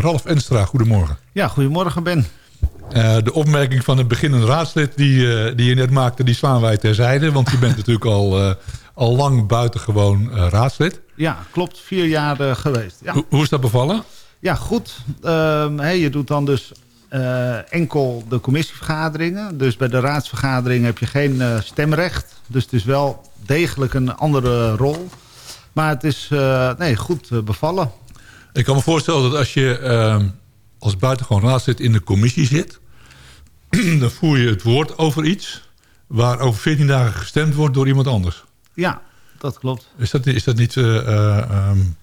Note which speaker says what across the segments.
Speaker 1: Ralf Enstra, goedemorgen.
Speaker 2: Ja, goedemorgen Ben.
Speaker 1: Uh, de opmerking van het beginnend raadslid die, uh, die je net maakte, die slaan wij terzijde. Want je bent natuurlijk al, uh, al lang buitengewoon raadslid.
Speaker 2: Ja, klopt. Vier jaar geweest. Ja.
Speaker 1: Ho hoe is dat bevallen?
Speaker 2: Ja, goed. Ehm, hey, je doet dan dus enkel de commissievergaderingen. Dus bij de raadsvergadering heb je geen stemrecht. Dus het is wel degelijk een andere rol. Maar het is nee, goed bevallen.
Speaker 1: Ik kan me voorstellen dat als je ehm, als buitengewoon raadslid in de commissie zit... dan voer je het woord over iets... waar over 14 dagen gestemd wordt door iemand anders.
Speaker 2: Ja, dat klopt.
Speaker 1: Is dat, is dat niet uh, um,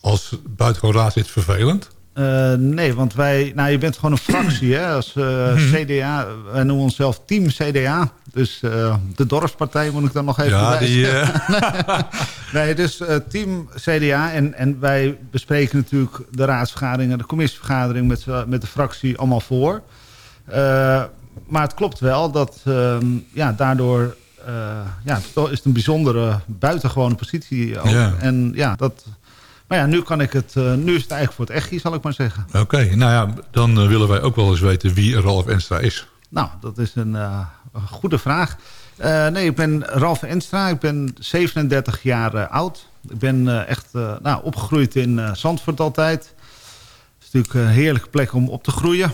Speaker 1: als buitengewoon raadslid vervelend?
Speaker 2: Uh, nee, want wij, nou, je bent gewoon een fractie hè, als uh, CDA. Wij noemen onszelf Team CDA. Dus uh, de dorpspartij moet ik dan nog even
Speaker 1: ja, die,
Speaker 2: Nee, dus Team CDA. En, en wij bespreken natuurlijk de raadsvergaderingen, de commissievergadering met, met de fractie allemaal voor. maar het klopt wel dat ehm, ja, daardoor ja, het is een bijzondere buitengewone positie. Ook. Ja. En ja, dat maar ja, nu, kan ik het, uh, nu is het eigenlijk voor het echtje, zal ik maar zeggen.
Speaker 1: Oké, nou ja, dan uh, willen wij ook wel eens weten wie Ralf Enstra is.
Speaker 2: Nou, dat is een, een goede vraag. nee, ik ben Ralf Enstra, ik ben 37 jaar oud. Ik ben echt nou, opgegroeid in Zandvoort altijd. Het is natuurlijk een heerlijke plek om op te groeien.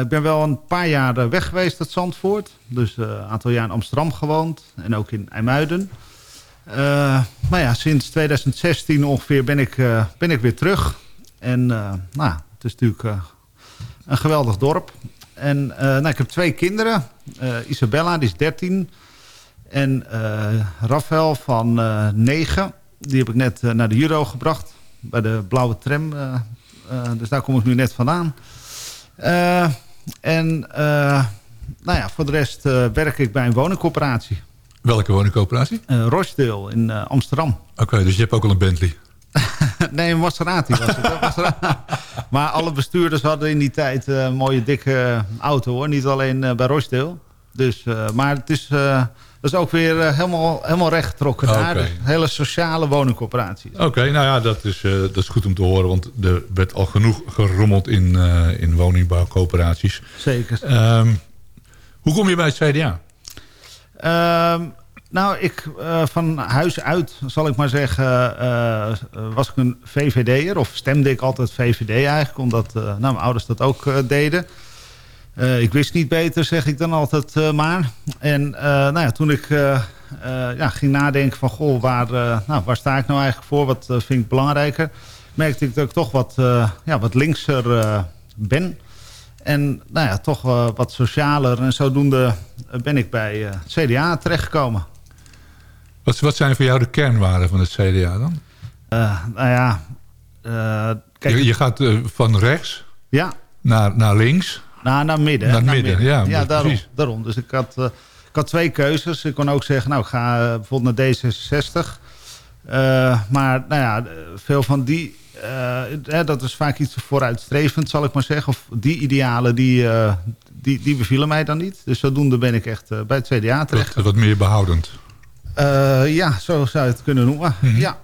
Speaker 2: ik ben wel een paar jaar weg geweest uit Zandvoort. Dus een aantal jaar in Amsterdam gewoond en ook in IJmuiden. Maar ja, sinds 2016 ongeveer ben ik, uh, ben ik weer terug. En uh, nou, het is natuurlijk een geweldig dorp. En nou, ik heb twee kinderen. Isabella, die is 13. En Rafael van 9. Die heb ik net naar de Euro gebracht. Bij de blauwe tram. dus daar kom ik nu net vandaan. en nou ja, voor de rest werk ik bij een woningcoöperatie.
Speaker 1: Welke woningcoöperatie?
Speaker 2: Uh, Rochdale in uh, Amsterdam.
Speaker 1: Oké, dus je hebt ook al een Bentley?
Speaker 2: nee, een Maserati was het. maar alle bestuurders hadden in die tijd uh, een mooie dikke auto hoor. Niet alleen bij Rochdale. Dus, maar het is, dat is ook weer helemaal, helemaal recht getrokken okay. daar. Dus hele sociale woningcoöperatie.
Speaker 1: Oké, nou ja, dat is, dat is goed om te horen. Want er werd al genoeg gerommeld in, in woningbouwcoöperaties.
Speaker 2: Zeker.
Speaker 1: Um, hoe kom je bij het CDA?
Speaker 2: Uh, nou, ik uh, van huis uit, zal ik maar zeggen, uh, was ik een VVD'er. Of stemde ik altijd VVD eigenlijk, omdat nou, mijn ouders dat ook deden. ik wist niet beter, zeg ik dan altijd maar. En nou ja, toen ik ja, ging nadenken van, goh, waar, nou, waar sta ik nou eigenlijk voor? Wat vind ik belangrijker? Merkte ik dat ik toch wat, ja, wat linkser ben. En nou ja, toch uh, wat socialer. En zodoende ben ik bij het CDA terechtgekomen.
Speaker 1: Wat, wat zijn voor jou de kernwaarden van het CDA dan?
Speaker 2: Uh, nou ja...
Speaker 1: kijk, je, je gaat van rechts
Speaker 2: ja.
Speaker 1: naar, naar links.
Speaker 2: Nou, naar midden.
Speaker 1: Naar, naar midden, ja.
Speaker 2: ja daarom, daarom. Dus ik had, ik had twee keuzes. Ik kon ook zeggen, nou, ik ga bijvoorbeeld naar D66. maar nou ja, veel van die uh, dat is vaak iets vooruitstrevend, zal ik maar zeggen. Of die idealen, die, uh, die, die bevielen mij dan niet. Dus zodoende ben ik echt uh, bij het CDA terecht.
Speaker 1: Wat, wat meer behoudend.
Speaker 2: ja, zo zou je het kunnen noemen. Mm -hmm. Ja.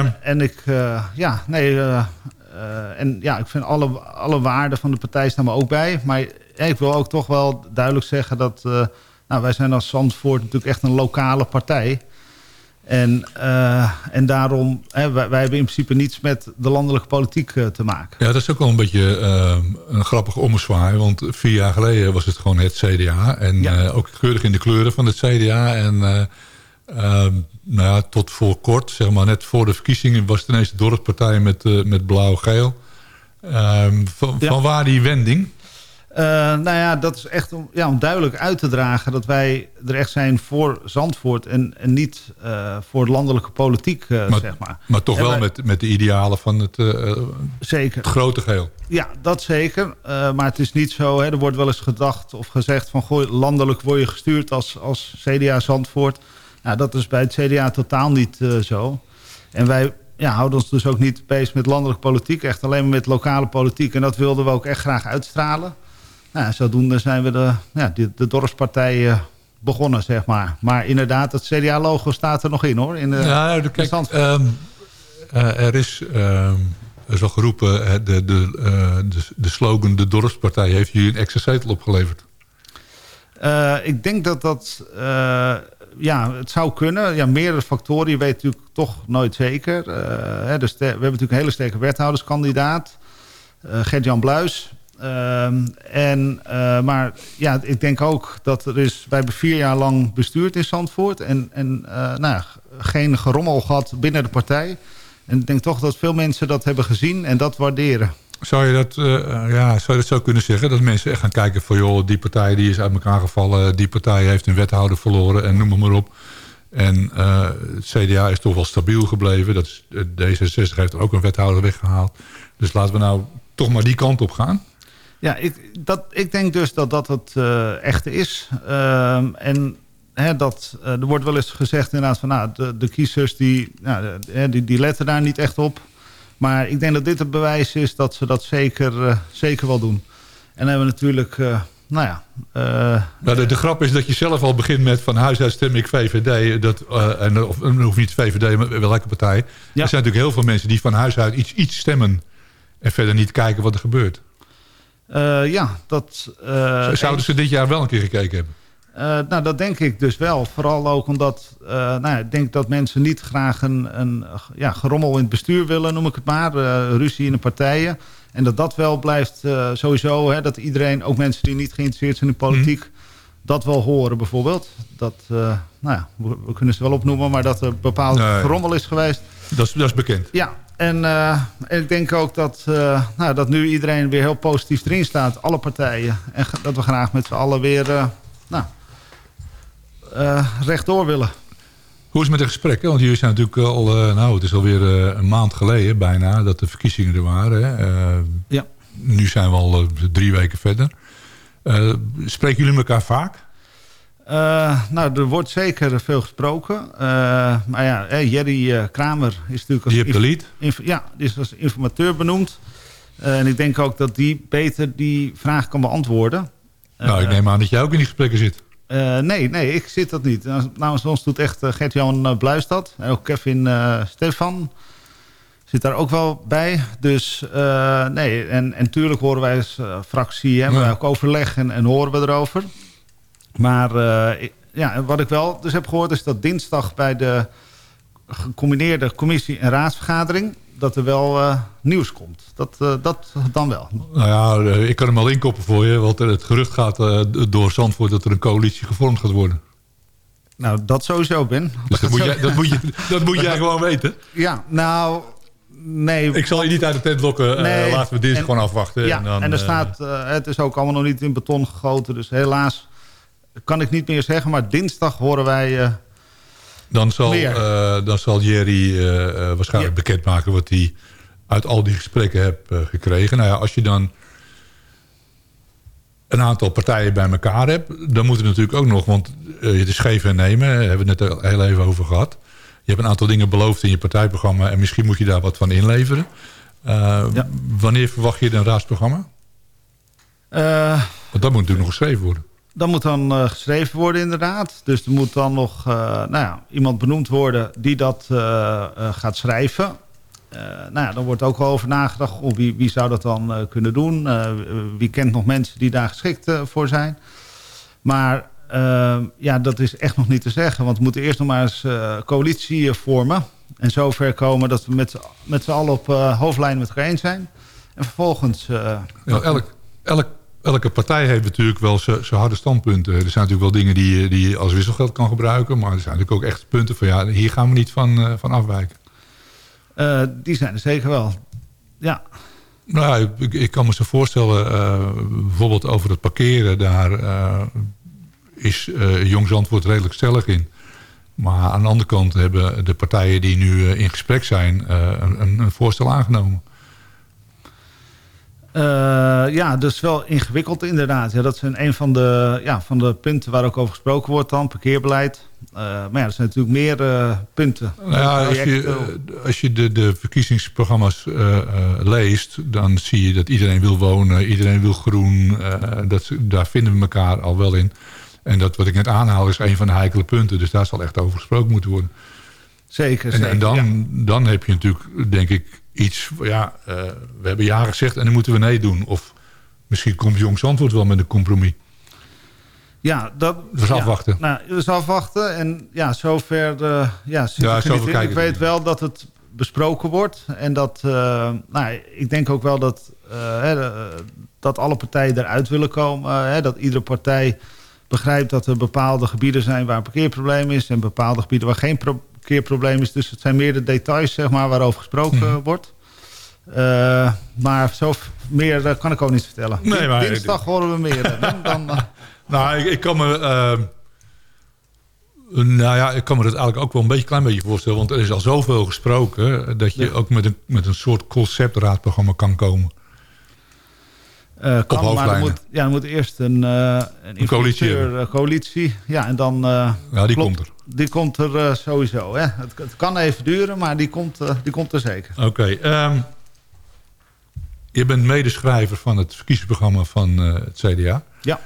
Speaker 2: Um. En ik, ja, nee... en ja, ik vind alle, alle waarden van de partij staan me ook bij. Maar ik wil ook toch wel duidelijk zeggen dat... nou, wij zijn als Zandvoort natuurlijk echt een lokale partij... En, uh, en daarom, hè, wij, wij, hebben in principe niets met de landelijke politiek uh, te maken.
Speaker 1: Ja, dat is ook wel een beetje uh, een grappig ommezwaai. Want vier jaar geleden was het gewoon het CDA. En ja. ook keurig in de kleuren van het CDA. En nou ja, tot voor kort, zeg maar net voor de verkiezingen... was het ineens de dorpspartij met, met blauw-geel. Ehm, van, ja. van waar die wending?
Speaker 2: Uh, nou ja, dat is echt om, ja, om duidelijk uit te dragen... dat wij er echt zijn voor Zandvoort... en, en niet uh, voor landelijke politiek, uh,
Speaker 1: maar,
Speaker 2: zeg maar.
Speaker 1: Maar toch
Speaker 2: en
Speaker 1: wel
Speaker 2: wij,
Speaker 1: met, met de idealen van het,
Speaker 2: zeker.
Speaker 1: het grote geheel.
Speaker 2: Ja, dat zeker. maar het is niet zo... Hè, er wordt wel eens gedacht of gezegd van... Goh, landelijk word je gestuurd als, als CDA Zandvoort. Nou, dat is bij het CDA totaal niet zo. En wij ja, houden ons dus ook niet bezig met landelijke politiek. Echt alleen maar met lokale politiek. En dat wilden we ook echt graag uitstralen. Nou, zodoende zijn we de, ja, de, de dorpspartij uh, begonnen, zeg maar. Maar inderdaad, het CDA-logo staat er nog in, hoor. In de,
Speaker 1: ja, nou, kijk, um, uh, er is... Um, er is al geroepen, de, de, de, de slogan de dorpspartij heeft jullie een extra zetel opgeleverd.
Speaker 2: ik denk dat dat ja, het zou kunnen. Ja, meerdere factoren. Je weet natuurlijk toch nooit zeker. hè, dus we hebben natuurlijk een hele sterke wethouderskandidaat. Gert-Jan Bluis. Ehm, en, uh, maar ja, ik denk ook dat er is... Wij hebben vier jaar lang bestuurd in Zandvoort. En, en uh, nou, geen gerommel gehad binnen de partij. En ik denk toch dat veel mensen dat hebben gezien en dat waarderen.
Speaker 1: Zou je dat, ja, zou je dat zo kunnen zeggen? Dat mensen echt gaan kijken van... joh, die partij die is uit elkaar gevallen. Die partij heeft een wethouder verloren en noem maar op. En het CDA is toch wel stabiel gebleven. Dat is, D66 heeft ook een wethouder weggehaald. Dus laten we nou toch maar die kant op gaan.
Speaker 2: Ja, ik, dat, ik denk dus dat dat het uh, echte is. Uh, en hè, dat, uh, er wordt wel eens gezegd inderdaad van... Nou, de, de kiezers die, nou, die, die letten daar niet echt op. Maar ik denk dat dit het bewijs is dat ze dat zeker, zeker wel doen. En dan hebben we natuurlijk... nou ja,
Speaker 1: nou, de, de, grap is dat je zelf al begint met van huis uit stem ik VVD. Dat, en, of, of niet VVD, maar welke partij. Ja. Er zijn natuurlijk heel veel mensen die van huis uit iets, iets stemmen. En verder niet kijken wat er gebeurt.
Speaker 2: Uh, ja, dat...
Speaker 1: Uh, Zouden ze dit jaar wel een keer gekeken hebben?
Speaker 2: Uh, nou, dat denk ik dus wel. Vooral ook omdat nou, ik denk dat mensen niet graag een, een ja, gerommel in het bestuur willen, noem ik het maar. ruzie in de partijen. En dat dat wel blijft sowieso. Hè, dat iedereen, ook mensen die niet geïnteresseerd zijn in politiek... Mm. dat wel horen bijvoorbeeld. Dat, nou ja, we, kunnen ze wel opnoemen, maar dat er bepaald nee. gerommel is geweest.
Speaker 1: Dat is, dat is bekend.
Speaker 2: Ja, en, uh, ik denk ook dat, uh, nou, dat nu iedereen weer heel positief erin staat. Alle partijen. En dat we graag met z'n allen weer uh, nou, rechtdoor willen.
Speaker 1: Hoe is het met de gesprekken? Want jullie zijn natuurlijk al... nou, het is alweer een maand geleden bijna dat de verkiezingen er waren. Hè?
Speaker 2: ja.
Speaker 1: Nu zijn we al drie weken verder. spreken jullie elkaar vaak?
Speaker 2: Uh, nou, er wordt zeker veel gesproken. Uh, maar ja, Jerry uh, Kramer is natuurlijk...
Speaker 1: Als die hebt de lead?
Speaker 2: Ja, die is als informateur benoemd. en ik denk ook dat die beter die vraag kan beantwoorden.
Speaker 1: nou, ik neem aan dat jij ook in die gesprekken zit.
Speaker 2: nee, nee, ik zit dat niet. Nou, namens ons doet echt Gert-Jan Bluis dat. En ook Kevin Stefan zit daar ook wel bij. Dus nee, en, en tuurlijk horen wij als fractie... hebben ja. ook overleg en, en horen we erover... Maar uh, ja, wat ik wel dus heb gehoord is dat dinsdag bij de gecombineerde commissie- en raadsvergadering... dat er wel uh, nieuws komt. Dat, uh, dat dan wel.
Speaker 1: Nou ja, ik kan hem al inkoppen voor je. Want het gerucht gaat door Zandvoort dat er een coalitie gevormd gaat worden.
Speaker 2: Nou, dat sowieso, Ben.
Speaker 1: Dus dat, moet, jij, dat, moet, je, dat moet jij gewoon weten.
Speaker 2: Ja, nou... Nee.
Speaker 1: Ik zal je niet uit de tent lokken. Nee, laten we dit gewoon afwachten.
Speaker 2: Ja, en, dan, en er staat... het is ook allemaal nog niet in beton gegoten. Dus helaas kan ik niet meer zeggen, maar dinsdag horen wij... Uh,
Speaker 1: dan, zal, uh, dan zal Jerry uh, waarschijnlijk ja. bekendmaken wat hij uit al die gesprekken hebt gekregen. Nou ja, als je dan een aantal partijen bij elkaar hebt... dan moet het natuurlijk ook nog, want het is geven en nemen... daar hebben we het net heel even over gehad. Je hebt een aantal dingen beloofd in je partijprogramma... en misschien moet je daar wat van inleveren. Ja. Wanneer verwacht je een raadsprogramma? want dat moet natuurlijk nog geschreven worden.
Speaker 2: Dat moet dan uh, geschreven worden inderdaad. Dus er moet dan nog uh, nou ja, iemand benoemd worden die dat uh, gaat schrijven. nou ja, dan wordt ook over nagedacht oh, wie, wie zou dat dan kunnen doen. wie kent nog mensen die daar geschikt voor zijn. Maar ja, dat is echt nog niet te zeggen. Want we moeten eerst nog maar eens coalitie vormen. En zover komen dat we met, met z'n allen op hoofdlijnen met elkaar eens zijn. En vervolgens...
Speaker 1: Ja, elk, elk elke partij heeft natuurlijk wel zijn harde standpunten. Er zijn natuurlijk wel dingen die, die je als wisselgeld kan gebruiken. Maar er zijn natuurlijk ook echt punten van ja, hier gaan we niet van, uh, van afwijken.
Speaker 2: Uh, die zijn er zeker wel. Ja.
Speaker 1: Nou, ik, ik kan me zo voorstellen, uh, bijvoorbeeld over het parkeren, daar is Jong Zandvoort redelijk stellig in. Maar aan de andere kant hebben de partijen die nu in gesprek zijn een, een voorstel aangenomen.
Speaker 2: Uh, ja, dus wel ingewikkeld inderdaad. Ja, dat zijn een van de, ja, van de punten waar ook over gesproken wordt dan, parkeerbeleid. Uh, maar ja, er zijn natuurlijk meer uh, punten.
Speaker 1: Nou ja, als je, als je de, de verkiezingsprogramma's leest... dan zie je dat iedereen wil wonen, iedereen wil groen. dat, daar vinden we elkaar al wel in. En dat wat ik net aanhaal is een van de heikele punten. Dus daar zal echt over gesproken moeten worden.
Speaker 2: Zeker,
Speaker 1: en,
Speaker 2: zeker,
Speaker 1: en dan, dan heb je natuurlijk, denk ik iets... Ja, we hebben ja gezegd en dan moeten we nee doen. Of misschien komt Jong Zandvoort wel met een compromis.
Speaker 2: Ja, dat...
Speaker 1: is afwachten.
Speaker 2: Nou, is afwachten. En ja, zover... Uh, ja, ja zover ik weet wel dat het besproken wordt. En dat... Uh, nou, ik denk ook wel dat... Uh, dat alle partijen eruit willen komen. Hè, dat iedere partij begrijpt dat er bepaalde gebieden zijn... waar een parkeerprobleem is... en bepaalde gebieden waar geen parkeerprobleem is. Dus het zijn meer de details zeg maar, waarover gesproken hmm. wordt. maar zo meer kan ik ook niet vertellen. Nee, maar... Dinsdag horen we meer. dan, dan
Speaker 1: nou, ik, ik kan me... Uh, nou ja, ik kan me dat eigenlijk ook wel een beetje klein beetje voorstellen. Want er is al zoveel gesproken... dat je ook met een, met een soort conceptraadprogramma kan komen.
Speaker 2: Uh, kan, maar er moet, ja, er moet eerst een, uh, een, een coalitie, uh, coalitie. Ja, en dan...
Speaker 1: ja, die komt er.
Speaker 2: Die komt er sowieso. Hè. Het, het, kan even duren, maar die komt, die komt er zeker.
Speaker 1: Oké. Ehm, je bent medeschrijver van het verkiezingsprogramma van het CDA.
Speaker 2: Ja.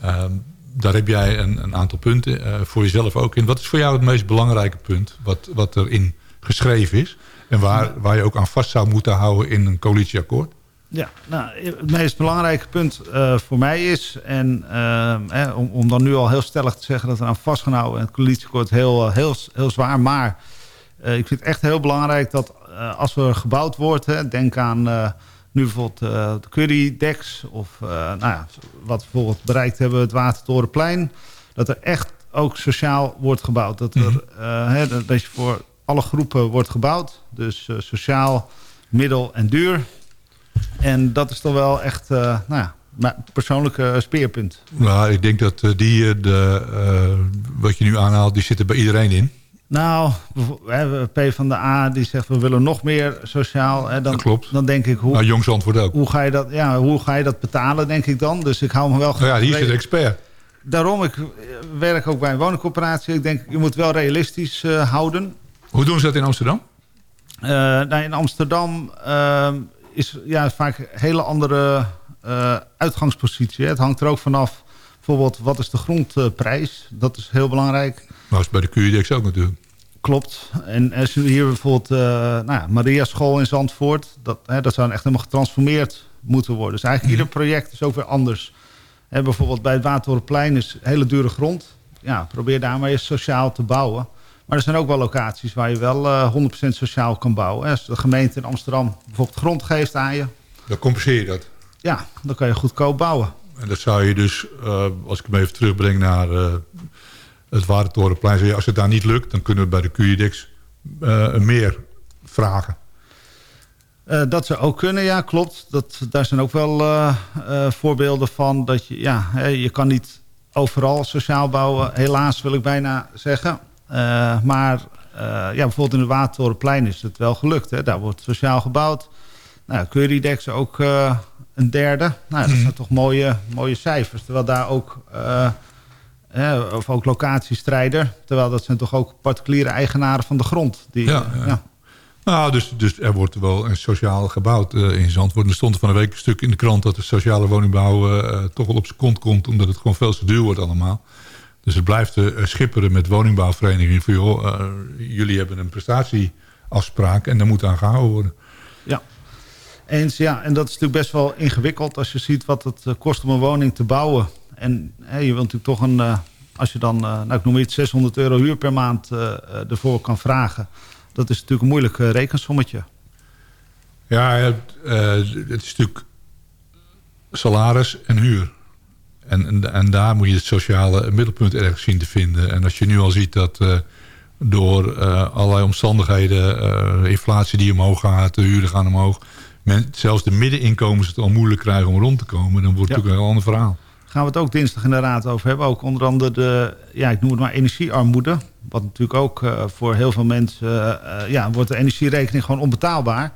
Speaker 1: Ehm, daar heb jij een, een aantal punten voor jezelf ook in. Wat is voor jou het meest belangrijke punt wat, wat erin geschreven is? En waar, waar je ook aan vast zou moeten houden in een coalitieakkoord?
Speaker 2: Ja, nou, het meest belangrijke punt uh, voor mij is... en uh, om, om, dan nu al heel stellig te zeggen dat er aan vastgehouden... en het coalitieakkoord heel, heel, heel zwaar, maar... Uh, ik vind het echt heel belangrijk dat als er gebouwd wordt... Hè, denk aan nu bijvoorbeeld de Curry-decks of nou ja, wat we bijvoorbeeld bereikt hebben, het Watertorenplein. Dat er echt ook sociaal wordt gebouwd. Dat, er, mm -hmm. dat je voor alle groepen wordt gebouwd. Dus sociaal, middel en duur. En dat is toch wel echt nou ja, mijn persoonlijke speerpunt.
Speaker 1: Nou, ik denk dat die, de, wat je nu aanhaalt, die zitten bij iedereen in.
Speaker 2: Nou, P van de A die zegt we willen nog meer sociaal. Hè, dan,
Speaker 1: dat klopt.
Speaker 2: Dan denk ik, hoe,
Speaker 1: nou, Jongs antwoord ook.
Speaker 2: Hoe ga, je dat, ja, hoe ga je dat betalen, denk ik dan? Dus ik hou me wel...
Speaker 1: Nou ja, hier is de expert.
Speaker 2: Daarom, ik werk ook bij een woningcorporatie. Ik denk, je moet wel realistisch uh, houden.
Speaker 1: Hoe doen ze dat in Amsterdam?
Speaker 2: Uh, nou, in Amsterdam uh, is ja, vaak een hele andere uh, uitgangspositie. Het hangt er ook vanaf, bijvoorbeeld, wat is de grondprijs? Dat is heel belangrijk.
Speaker 1: Maar is bij de QEDX ook natuurlijk.
Speaker 2: Klopt. En als je hier bijvoorbeeld uh, nou ja, Maria School in Zandvoort... Dat, hè, dat zou echt helemaal getransformeerd moeten worden. Dus eigenlijk ieder project is ook weer anders. Hè, bijvoorbeeld bij het Waterplein is hele dure grond. Ja, probeer daar maar eens sociaal te bouwen. Maar er zijn ook wel locaties waar je wel uh, eh, 100% sociaal kan bouwen. Als de gemeente in Amsterdam bijvoorbeeld grond geeft aan je...
Speaker 1: Dan compenseer je dat?
Speaker 2: Ja, dan kan je goedkoop bouwen.
Speaker 1: En dat zou je dus, uh, als ik hem even terugbreng naar het Warentorenplein. Als het daar niet lukt, dan kunnen we bij de eh, meer vragen.
Speaker 2: Uh, dat zou ook kunnen, ja, klopt. Dat, daar zijn ook wel uh, uh, voorbeelden van. Dat je, ja, je kan niet overal sociaal bouwen. Helaas wil ik bijna zeggen. Maar ja, bijvoorbeeld in de Watertorenplein is het wel gelukt. Hè. Daar wordt sociaal gebouwd. Nou, Currydex ook een derde. Nou, dat mhm. zijn toch mooie, mooie cijfers. Terwijl daar ook of ook locatiestrijder. Terwijl dat zijn toch ook particuliere eigenaren van de grond. Die, ja, ja.
Speaker 1: Nou, dus, dus er wordt wel een sociaal gebouwd uh, in Zandvoort. Er stond van een week een stuk in de krant dat de sociale woningbouw uh, toch wel op zijn kont komt. Omdat het gewoon veel te duur wordt allemaal. Dus het blijft uh, schipperen met woningbouwverenigingen. Van, joh, jullie hebben een prestatieafspraak en daar moet aan gehouden worden.
Speaker 2: Ja, eens ja. En dat is natuurlijk best wel ingewikkeld als je ziet wat het kost om een woning te bouwen en je wilt natuurlijk toch een... Uh, als je dan, uh, nou, ik noem iets, 600 euro huur per maand uh, ervoor kan vragen. Dat is natuurlijk een moeilijk rekensommetje.
Speaker 1: Ja, het, het is natuurlijk salaris en huur. En, en, en, daar moet je het sociale middelpunt ergens zien te vinden. En als je nu al ziet dat door allerlei omstandigheden... inflatie die omhoog gaat, de huren gaan omhoog... Men, zelfs de middeninkomens het al moeilijk krijgen om rond te komen... dan wordt het natuurlijk een heel ander verhaal
Speaker 2: gaan we het ook dinsdag in de raad over hebben. Ook onder andere de, ja, ik noem het maar energiearmoede. Wat natuurlijk ook voor heel veel mensen, ja, wordt de energierekening gewoon onbetaalbaar.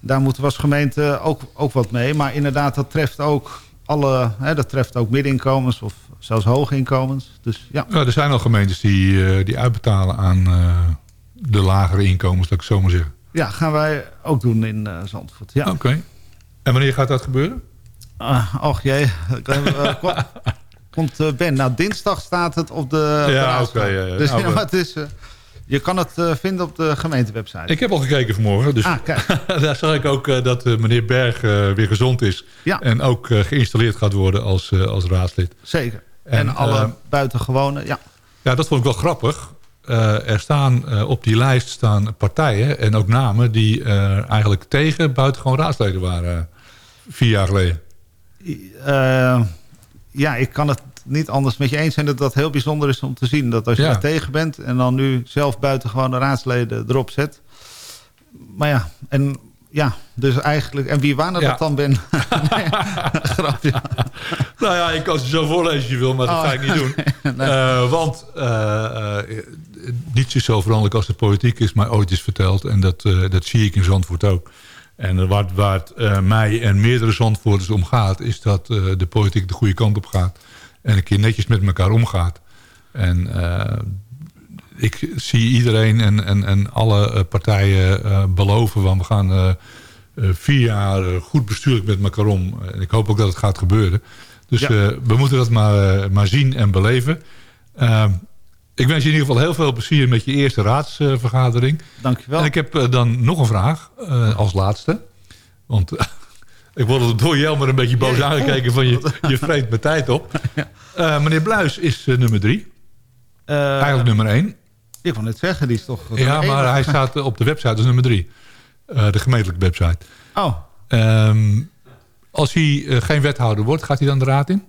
Speaker 2: Daar moeten we als gemeente ook, ook wat mee. Maar inderdaad, dat treft ook alle, hè, dat treft ook middeninkomens of zelfs hoge inkomens. Dus, ja.
Speaker 1: ja er zijn al gemeentes die, uh, die uitbetalen aan de lagere inkomens, dat ik zo maar zeggen.
Speaker 2: Ja, gaan wij ook doen in Zandvoort. Ja.
Speaker 1: Oké. En wanneer gaat dat gebeuren?
Speaker 2: Uh, och jee, uh, komt uh, Ben. Nou, dinsdag staat het op de
Speaker 1: Ja, oké. Okay,
Speaker 2: dus nou, het is... Je kan het uh, vinden op de gemeentewebsite.
Speaker 1: Ik heb al gekeken vanmorgen. Dus
Speaker 2: ah, kijk.
Speaker 1: daar zag ik ook uh, dat uh, meneer Berg weer gezond is.
Speaker 2: Ja.
Speaker 1: En ook geïnstalleerd gaat worden als, als raadslid.
Speaker 2: Zeker. En, en alle buitengewone, ja.
Speaker 1: Ja, dat vond ik wel grappig. er staan op die lijst staan partijen en ook namen... die eigenlijk tegen buitengewoon raadsleden waren vier jaar geleden.
Speaker 2: ja, ik kan het niet anders met je eens zijn dat dat heel bijzonder is om te zien. Dat als je daar tegen bent en dan nu zelf buitengewoon de raadsleden erop zet. Maar ja, en ja, dus eigenlijk... En wie waren dat dan ben? nee, grapje.
Speaker 1: Nou ja, ik kan ze zo voorlezen als je wil, maar dat oh, ga ik niet doen. nee. uh, want uh, uh, niets is zo veranderlijk als de politiek is maar ooit is verteld. En dat, dat zie ik in Zandvoort ook. En waar, waar het mij en meerdere Zandvoorters om gaat... is dat de politiek de goede kant op gaat en een keer netjes met elkaar omgaat. En uh, ik zie iedereen en, en, en alle eh, partijen uh, beloven... van we gaan vier jaar goed bestuurlijk met elkaar om. En ik hoop ook dat het gaat gebeuren. Dus ja. we moeten dat maar, maar zien en beleven. ik wens je in ieder geval heel veel plezier met je eerste raadsvergadering.
Speaker 2: Dankjewel.
Speaker 1: En ik heb dan nog een vraag als laatste. Want ik word door jou maar een beetje boos aangekeken van je, je vreet mijn tijd op. Uh, meneer Bluis is uh, nummer drie. Uh, Eigenlijk nummer één.
Speaker 2: Ik wou net zeggen, die is toch...
Speaker 1: Ja, maar hij staat op de website als nummer drie. de gemeentelijke website.
Speaker 2: Oh.
Speaker 1: Um, als hij geen wethouder wordt, gaat hij dan de raad in?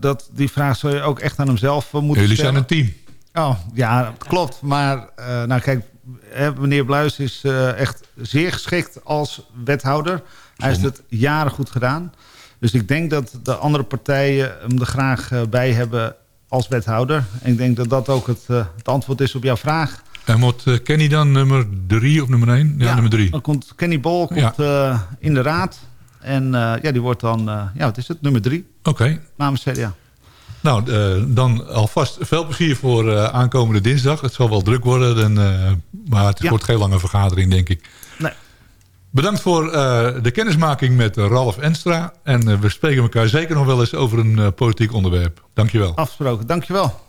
Speaker 2: dat, die vraag zou je ook echt aan hemzelf moeten
Speaker 1: Jullie
Speaker 2: stellen.
Speaker 1: zijn een team.
Speaker 2: Oh, ja, klopt. Maar nou kijk, meneer Bluis is echt zeer geschikt als wethouder. Hij heeft het jaren goed gedaan. Dus ik denk dat de andere partijen hem er graag bij hebben als wethouder. En ik denk dat dat ook het, het antwoord is op jouw vraag.
Speaker 1: En wordt Kenny dan nummer drie of nummer één? Ja, nummer drie.
Speaker 2: Dan komt Kenny Bol komt, ja. in de raad. En ja, die wordt dan, ja, wat is het, nummer drie.
Speaker 1: Oké. Okay.
Speaker 2: Namens CDA.
Speaker 1: Nou, uh, dan alvast veel plezier voor uh, aankomende dinsdag. Het zal wel druk worden, en, uh, maar het ja. wordt geen lange vergadering, denk ik.
Speaker 2: Nee.
Speaker 1: Bedankt voor de kennismaking met Ralf Enstra. En we spreken elkaar zeker nog wel eens over een politiek onderwerp. Dankjewel.
Speaker 2: Afgesproken, dankjewel.